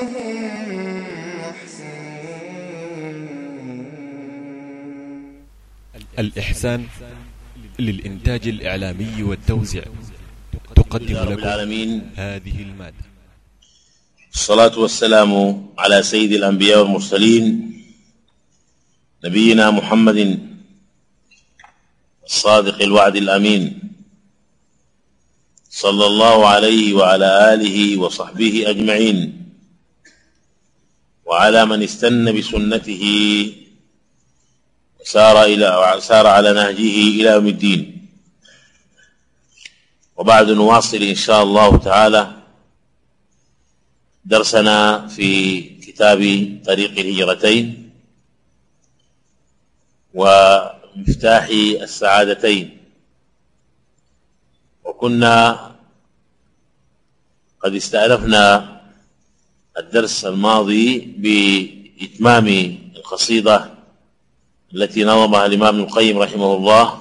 وهم محسنون الإحسان للإنتاج الإعلامي والتوزيع. تقدم لكم العالمين. هذه المادة. الصلاة والسلام على سيد الأنبياء والمرسلين نبينا محمد الصادق الوعد الأمين. صلى الله عليه وعلى آله وصحبه أجمعين. وعلى من استنى بسنته وسار إلى سار على نهجه إلى يوم الدين. وبعد نواصل إن شاء الله تعالى درسنا في كتاب طريق الهجرتين ومفتاح السعادتين. وكنا قد استألفنا الدرس الماضي بإتمام القصيدة التي نظمها الإمام القيم رحمه الله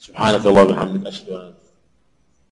سبحانك اللهم وبحمدك أشهد أن